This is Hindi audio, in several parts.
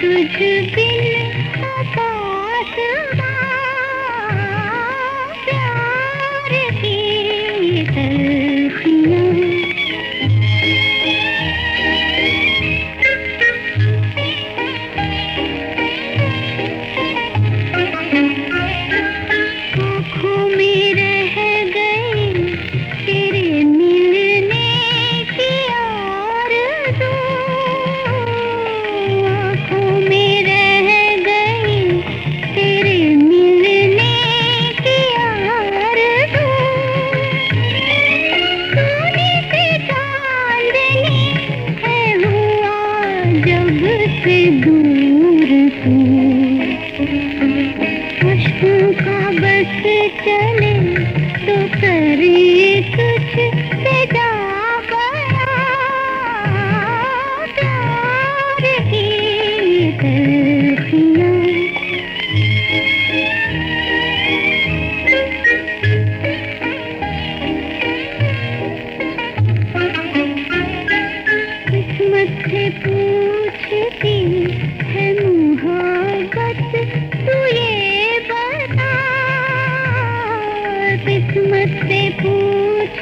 तुझ बिन से दूर तू का बस चल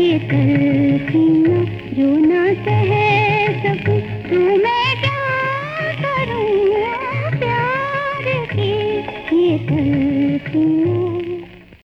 ये कर जो ना सहे सब तुम्हें